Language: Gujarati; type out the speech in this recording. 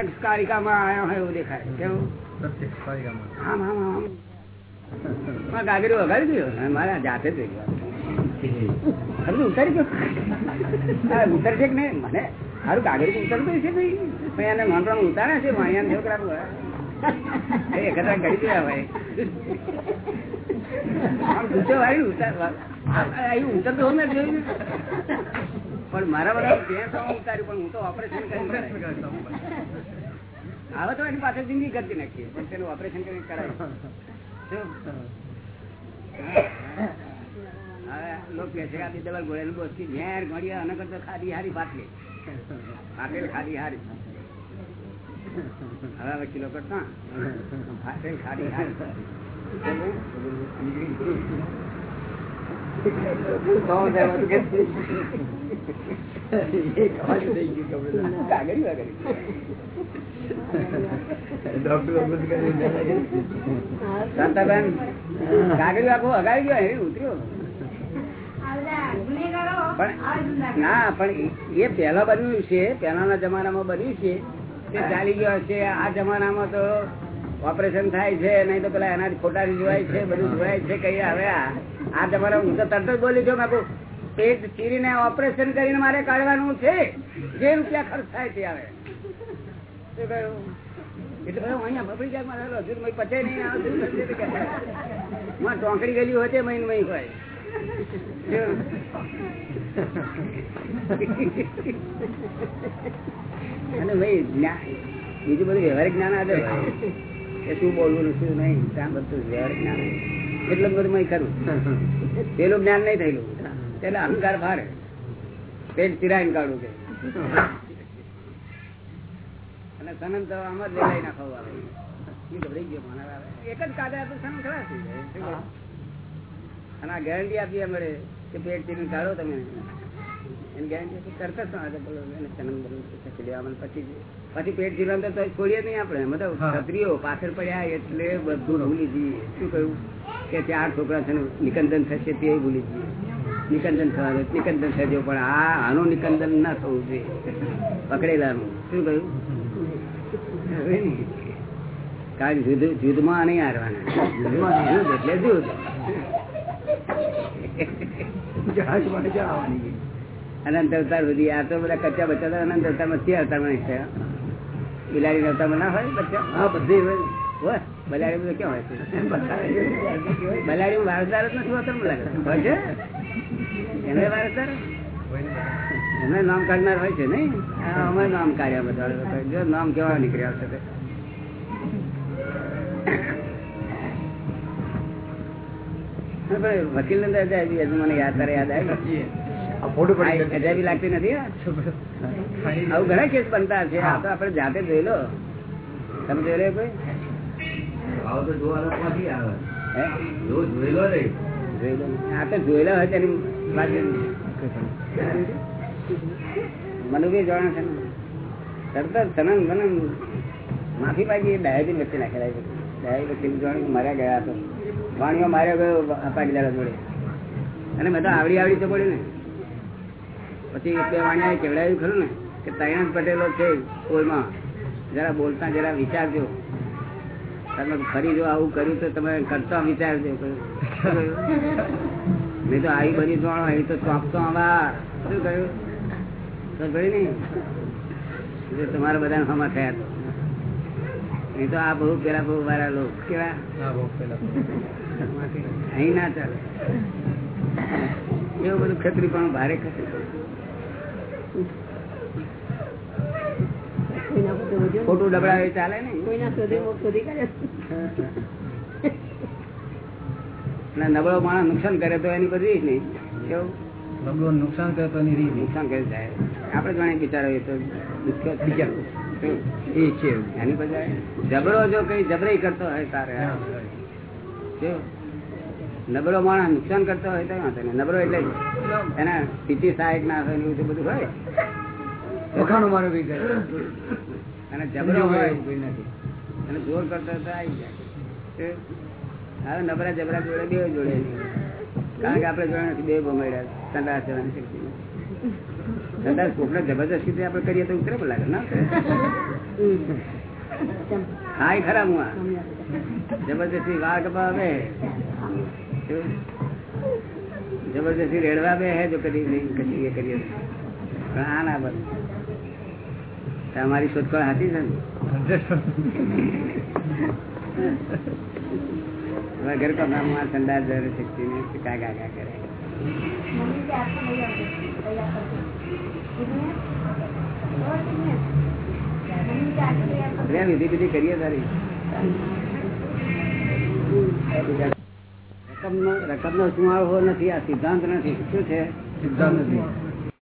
પ્રત્યક્ષ કારિકામાં આવ્યા હોય એવું દેખાય. કેવું? પ્રત્યક્ષ કારિકામાં. આમ આમ. આમ ગાગરી વગાડી ગયો મારા જાતે જ ગયો ખરું ઉતારી ગયો ઉતરશે કે નહીં? મને સારું ગાગરી ઉતરતું ભાઈ. ભાઈ એને નોંધવાનું ઉતારે છે અહીંયા છોકરા એ કદાચ કરી જોયું પણ મારા બધા પણ હું તો ઓપરેશન આવે તો એની પાસે જિંદગી કરતી નાખીએ, પણ તેનું ઓપરેશન કરીને કરાયું. લોકો કહે છે આ દવા ગોળેલું બોસકી ઝેર ગળીએ અને કરતા ખાધી હારી પાટલી. પાટલી ખાધી હારી. વકીલો કરતા આખું અગાડી ગયો એ ઉતર્યો. પણ ના, પણ એ પેલા બન્યું છે, પહેલાના જમાનામાં બન્યું છે. તે ચાલી ગયો છે. આ જમાનામાં તો ઓપરેશન થાય છે, નહીં તો પેલા એના ખોટા જોવાય છે, બધું જોવાય છે કઈ હવે આ આ હું તો તરત જ બોલી છું બાપુ પેટ ચીરીને ઓપરેશન કરીને મારે કાઢવાનું છે. જે રૂપિયા ખર્ચ થાય છે કહ્યું એટલે અહીંયા બબડી જાય મારે હજુ મય પચે આવે ગયેલી હોય છે મહિન હોય? અને ભાઈ જ્ઞાન બીજું બધું વ્યવહારિક જ્ઞાન આવે કે શું બોલવું શું નહીં ત્યાં બધું વ્યવહારિક જ્ઞાન એટલું બધું મેં કરું પેલું જ્ઞાન નહીં થયેલું. એટલે અહંકાર ફારે પેટ ચિરાઈને કાઢવું છે અને સનન તો આમ જ લઈ નાખવું આવે. ગભરાઈ ગયો મને એક જ કાદા તો સનન થઈ જાય. અને આ ગેરંટી આપી મળે કે પેટ ચીરીને કાઢો તમે. એની ગેરંટી બોલો બનવું પછી લેવા પછી પછી પેટ જીવન તો છોડીએ નહીં આપણે. તો છત્રીઓ પાછળ પડ્યા એટલે બધું ભૂલી જઈએ. શું કહ્યું? કે ચાર છોકરા છે નિકંદન થશે તે ભૂલી જઈએ. નિકંદન થવાનું નિકંદન થજો પણ આ આનું નિકંદન ના થવું જોઈએ. પકડેલાનું. શું કહ્યું? કારણ જુદ જુદમાં નહીં હારવાના. જુદમાં નહીં, જુદ એટલે જુદ અનંત અવતાર સુધી. આ તો બધા કચ્ચા બચ્ચા તો અનંત અવતારમાં તે અવતારમાં છે. બિલાડી અવતારમાં ના હોય બચ્ચા? હા બધી હોય. બલાડી બધું હોય? છે બલાડી વારસદાર જ નથી હોતો મને લાગે હોય છે? એને વારસદાર એમને નામ કાઢનાર હોય છે નહીં? અમે નામ કાઢ્યા બધા જો નામ કેવા નીકળ્યા છે હા, વકીલ ને હજી મને યાદ તારે યાદ આવી. આ લાગતી નથી આવું ઘણા કેસ બનતા છે. આ તો આપણે જાતે જોઈ લો. તમે જોઈ લો કોઈ? જોયેલા હોય તેની વાત જોવાના છે. તરત સનન બનન માફી પાકી ડાયાબીન વચ્ચે નાખેલા છે. વચ્ચે જાણે માર્યા ગયા હતો વાણીઓ માર્યો ગયો પાટીદાર જોડે અને મેં તો આવડી આવડી તો પડ્યું ને. પછી બે વાણિયા કેવડાયું ખરું ને કે તૈણ પટેલો છે કોઈમાં. જરા બોલતા જરા વિચારજો. તમે ફરી જો આવું કર્યું તો તમે કરતા વિચારજો. નહીં તો આવી બની જાણો એ તો ચોંપતો આવા શું કહ્યું? તો કહ્યું નહીં. જો તમારા બધા હમા થયા તો નહીં તો આ બહુ પેલા બહુ વાળા લોક કેવા? અહીં ના ચાલે. એવું બધું ખતરી પણ ભારે ખતરી. ખોટું ડબડાવે ચાલે ને. કોઈના શોધે શોધી કાઢે. અને નબળો માણસ નુકસાન કરે તો એની બધી જ નહીં કેવું નુકસાન કરે તો એની રીત નુકસાન કરે જાય આપણે જાણે બિચારો એ તો બિચારો. એ છે. એની બજાય જબરો જો કઈ જબરાઈ કરતો હોય તારે. કેવું? નબળો માણસ નુકસાન કરતો હોય તો વાંધો નહીં. નબળો એટલે એના સ્થિતિ સહાયક ના હોય એવું બધું હોય? વખાણું મારું કઈ કરે. અને જબરો હોય કોઈ? નથી. અને જોર કરતા હોય આવી જાય. હવે નબરા જબરા જોડે બે જોડે કારણ કે આપણે જોડે નથી બે ભમાડ્યા સંદાસ જવાની શક્તિ જબરજસ્તી સંદાસ કોકને જબરદસ્તી આપણે કરીએ તો ઉતરે લાગે ના હા ખરા હું જબરદસ્તી વાઘ કપાવે જબરદસ્તી રેડવા બે હે જો કદી નહીં કદી એ કરીએ. પણ આ ના બસ તમારી શોધખોળ હાથી છે ને. વગર કમામાં ઠંડા જર શક્તિ ને કા કા કા કરે. વિધિ વિધિ કરીએ તારી. રકમ નો સુમાળો નથી આ સિદ્ધાંત નથી. શું છે? સિદ્ધાંત નથી.